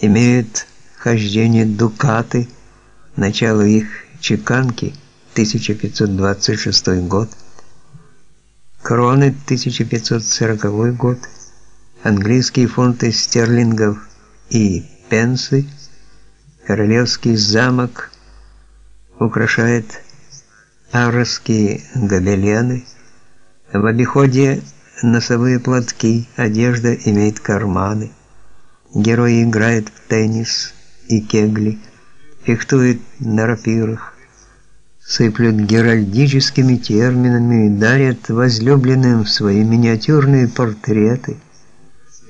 имеют хождение дукаты, начало их чеканки 1526 год, кроны 1540 год, английские фунты стерлингов и пенсы, королевский замок украшает арские гобелены, в обиходе носовые платки, одежда имеет карманы. Герои играют в теннис и кегли, фехтуют на рапирах, сыплют геральдическими терминами, дарят возлюбленным свои миниатюрные портреты,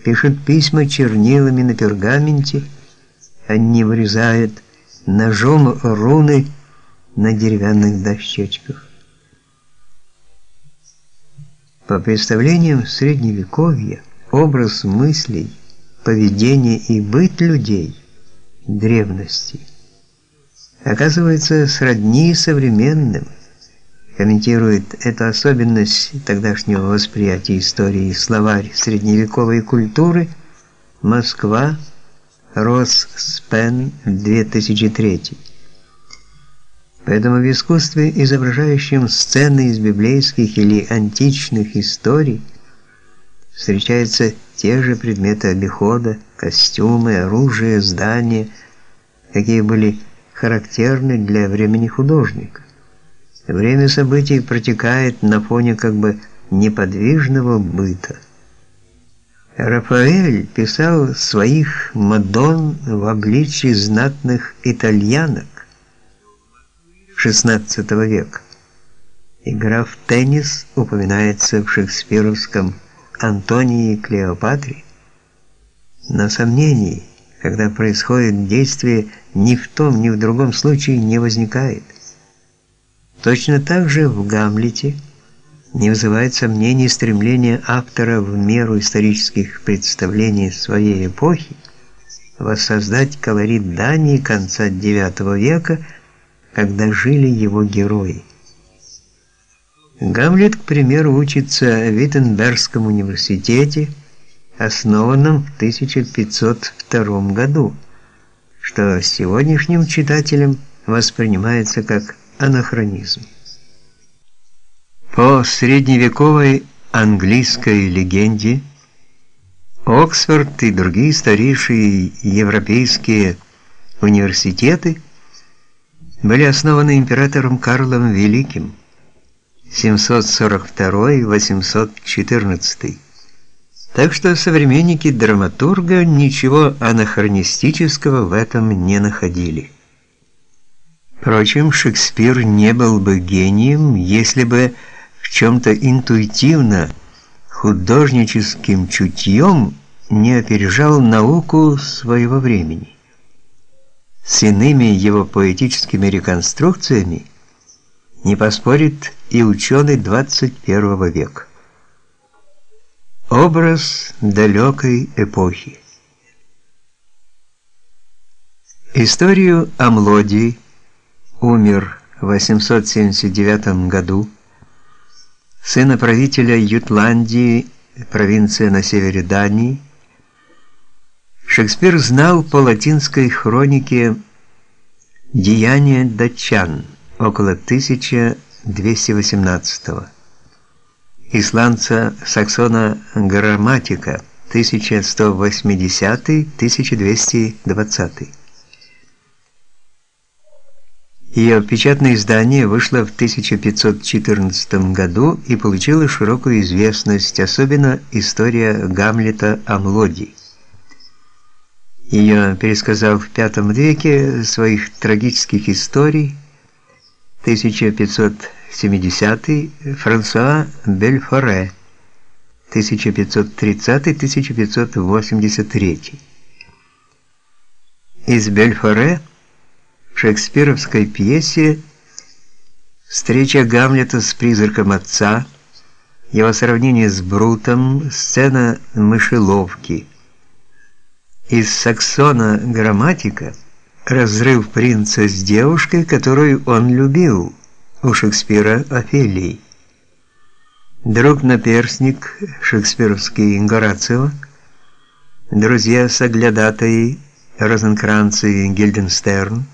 пишут письма чернилами на пергаменте, они вырезают ножом руны на деревянных дощечках. По представлениям средневековья, образ мыслей, поведение и быт людей древности. Оказывается сродни современным. Комментирует эту особенность тогдашнего восприятия истории словарь средневековой культуры Москва, Росспен, 2003 Поэтому в искусстве, изображающем сцены из библейских или античных историй, встречаются те же предметы обихода, костюмы, оружие, здания, какие были характерны для времени художника. Время событий протекает на фоне как бы неподвижного быта. Рафаэль писал своих Мадон в обличии знатных итальянок, XVI века. Игра в теннис упоминается в шекспировском Антонии Клеопатре. Но сомнений, когда происходит действие, ни в том, ни в другом случае не возникает. Точно так же в Гамлете не вызывает сомнений стремление автора в меру исторических представлений своей эпохи воссоздать колорит Дании конца IX века – когда жили его герои. Гамлет, к примеру, учится в Виттенбергском университете, основанном в 1502 году, что сегодняшним читателям воспринимается как анахронизм. По средневековой английской легенде Оксфорд и другие старейшие европейские университеты – были основаны императором Карлом Великим 742-814. Так что современники драматурга ничего анахронистического в этом не находили. Впрочем, Шекспир не был бы гением, если бы в чем-то интуитивно, художническим чутьем не опережал науку своего времени с иными его поэтическими реконструкциями не поспорит и ученый 21 века. Образ далекой эпохи. Историю Амлодий умер в 879 году, сына правителя Ютландии, провинция на севере Дании, Шекспир знал по латинской хронике «Деяния датчан» около 1218 -го. Исландца Саксона Грамматика 1180-1220. Ее печатное издание вышло в 1514 году и получило широкую известность, особенно история Гамлета Амлодий ее пересказал в V веке своих трагических историй 1570 Франсуа Бельфоре 1530-1583. Из Бельфоре в шекспировской пьесе встреча Гамлета с призраком отца, его сравнение с Брутом, сцена мышеловки – из Саксона грамматика разрыв принца с девушкой, которую он любил, у Шекспира Офелии. Друг-наперсник шекспировский Горацио, друзья соглядатаи Розенкранц и Гильденстерн